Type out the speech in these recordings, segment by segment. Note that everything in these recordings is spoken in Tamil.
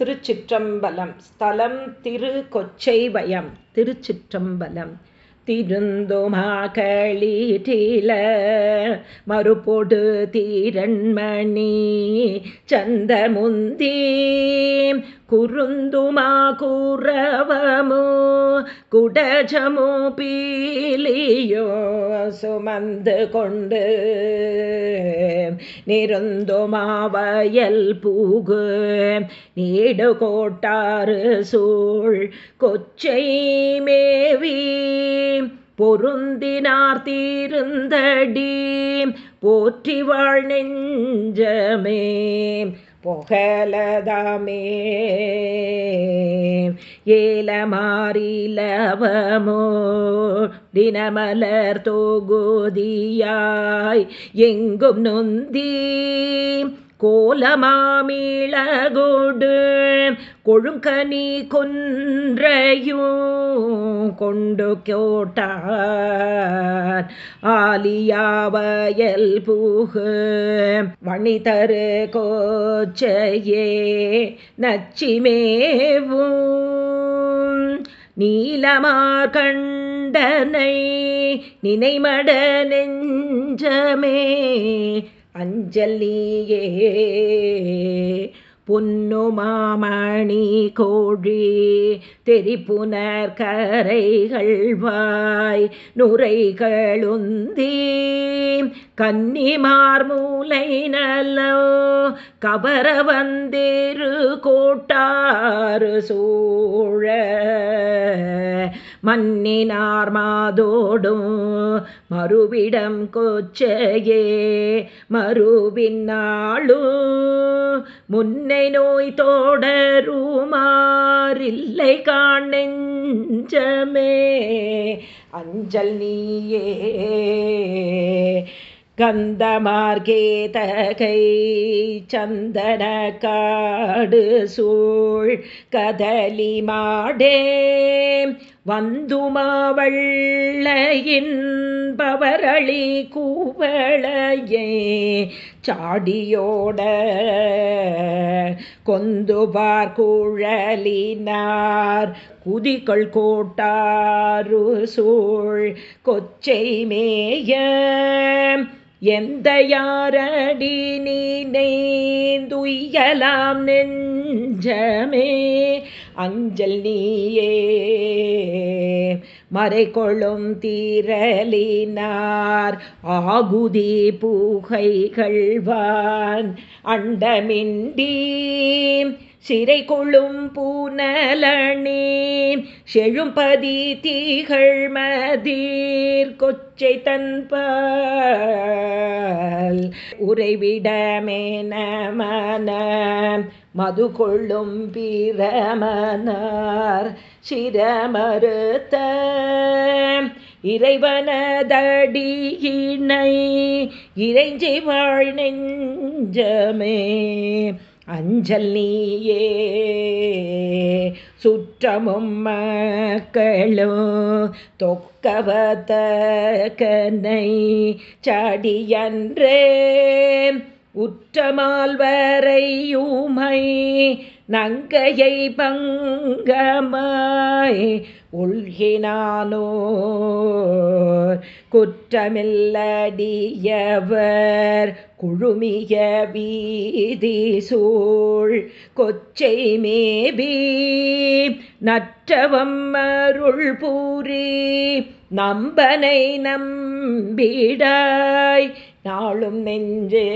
திருச்சிற்றம்பலம். ஸ்தலம் திரு கொச்சை வயம். திருச்சிற்றம்பலம். திருந்துமாகளீட்டில மறுபொடு தீரண்மணி சந்தமுந்தி குருந்துமா கூறவமோ குடஜமோ பீலியோ சுமந்து கொண்டு நிருந்துமாவயல் பூகு நீடு கோட்டாறு சூழ் கொச்சை மேவி பொருந்தினார் தீருந்தடி. போற்றி வாழ் நெஞ்சமே பொகலதாமே ஏலமாறிலவமோ தினமலர் தோகுதியாய் எங்கும் நொந்தி. கோலமாமிளகோடு கொழுங்கனி கொன்றையும் கொண்டு கோட்டார். ஆலியாவயல் பூகு வணிதரு கோச்சையே நச்சிமேவும் நீலமார் கண்டனை நினைமட நெஞ்சமே அஞ்சலியே புன்னு மாமணி கோழி தெரிப்புனர் கரைகள் வாய் நுரைகளுந்தி. கன்னிமார் மூலை நல்லோ கபர வந்தேரு கோட்டாறு சூழ. மன்னினார் மாதோடும் மறுவிடம் கொச்சையே மறுவின்னாளு முன்னை நோய் தோடருமாறில்லை காணெஞ்சமே அஞ்சல் நீயே. கந்தமார்கேதகை சந்தன காடு சூழ் கதலி மாடே வந்துமாவள்ளையின் பவரளி கூவளையே சாடியோட கொந்துபார் குழலினார். குதிகள் கோட்டாரு சூழ் கொச்சை மேய எந்த யாரடி நீனைந்துயலாம் நெஞ்சமே அஞ்சல் நீயே. மறை கொள்ளும் தீரலினார். ஆகுதி பூகைகள்வான் அண்டமிண்டி சிறை கொள்ளும் பூனலணி. செழும்பதி தீகள் மதீர் கொச்சை தன்பால். உறைவிடமே நமன. மது கொள்ளும் பீரமனார் சிரமறுத்த இறைவனதடியினை இறைஞ்சி வாழ் நெஞ்சமே அஞ்சல் நீயே சுற்றமும் மக்களும் தொக்கவத்தனை சாடியன்றே உற்றமால்வரையூமை நங்கையை பங்கமாய் உள்கினானோ குற்றமில்லடியவர் குழுமிய வீதி சூழ். கொச்சை மேபி நற்றவம் அருள் பூரி. நம்பனை நம்பிடாய் நாளும் நெஞ்சே.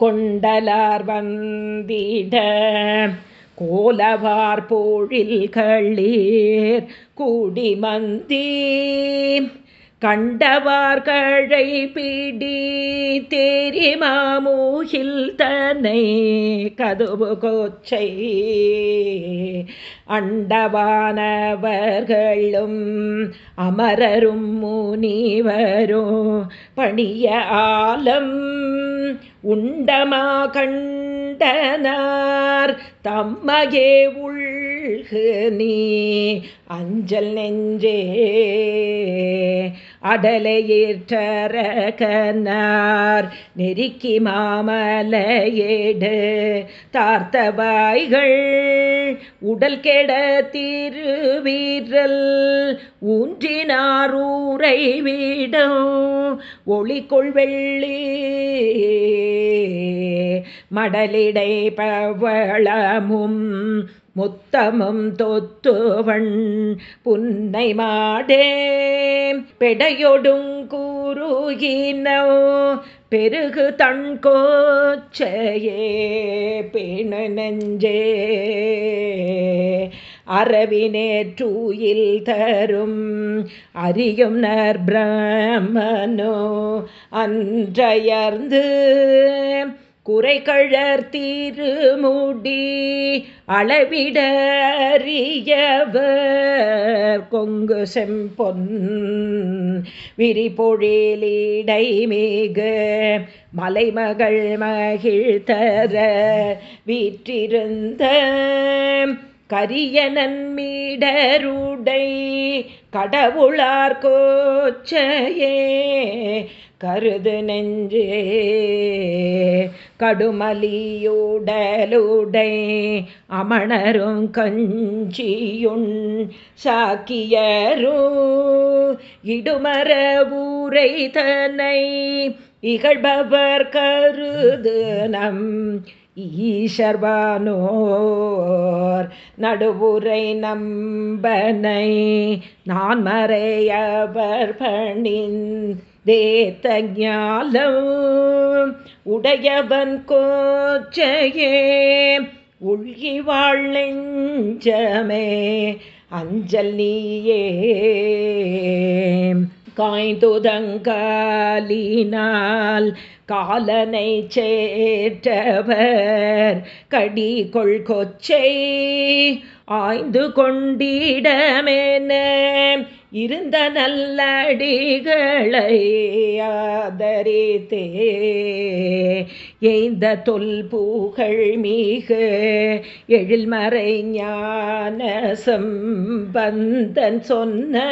கொண்டலார் வந்திட கோலவார்போழில் களீர் கூடி மந்தி பிடி தேரி மாமூகில் தன்னை கதுவு கோச்சை. அண்டவானவர்களும் அமரரும் முனிவரும் பணிய ஆலம் உண்டமா கண் கண்டனார். தம்மகே உள்கு நீ அஞ்சல் நெஞ்சே. அடலையேற்றரகனார் நெருக்கி மாமலையேடு தார்த்தவாய்கள் உடல் கெட திருவீரல் ஊன்றினாரூரை வீடம் ஒளி கொள்வெள்ளி மடலிடை பவளமும் முத்தமும் தொத்துவன் புன்னை மாடே. பெடையொடுங்கூருகினோ பெருகு தன் கோச்சையே பிண நெஞ்சே. அரவினேற்றுயில் தரும் அறியும் நற்பிரமனோ அன்றையர்ந்து குறைகழற் தீருமுடி அளவிடறியவர் கொங்கு செம்பொன் விரிபொழிலீடை மிகு மலைமகள் மகிழ்தர வீற்றிருந்த கரிய நன்மீடருடை கடவுளார் கோச்சையே கருது நெஞ்சே கடுமலியுடலுடை அமணரும் கஞ்சியுண் சாக்கியரும் இடுமர ஊரை தன்னை இகழ்பவர் கருது நம் ஈஷர்வானோர் நடுவுரை நம்பனை நான் மறையவர் பணின் தேத்தஞாலம் உடையவன் கோச்சையே உள்கி வாழ் நெஞ்சமே அஞ்சல் நீயே. காய்ந்துதங்காலினால் காலனை சேற்றவர் கடி கொள் கொச்சை ஆய்ந்து கொண்டிடமேன. இருந்த நல்லடிகளை ஆதரித்தே. எய்ந்த தொல் பூகள் மிக எழில்மறை ஞான சம்பந்தன் சொன்ன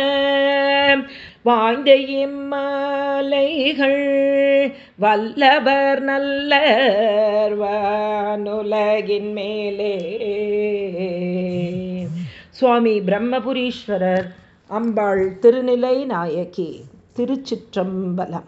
வாய்ந்த இம்மாலைகள் வல்லவர் நல்லர் வானுலகின் மேலே. சுவாமி பிரம்மபுரீஸ்வரர் அம்பாள் திருநிலை நாயகி திருச்சிற்றம்பலம்.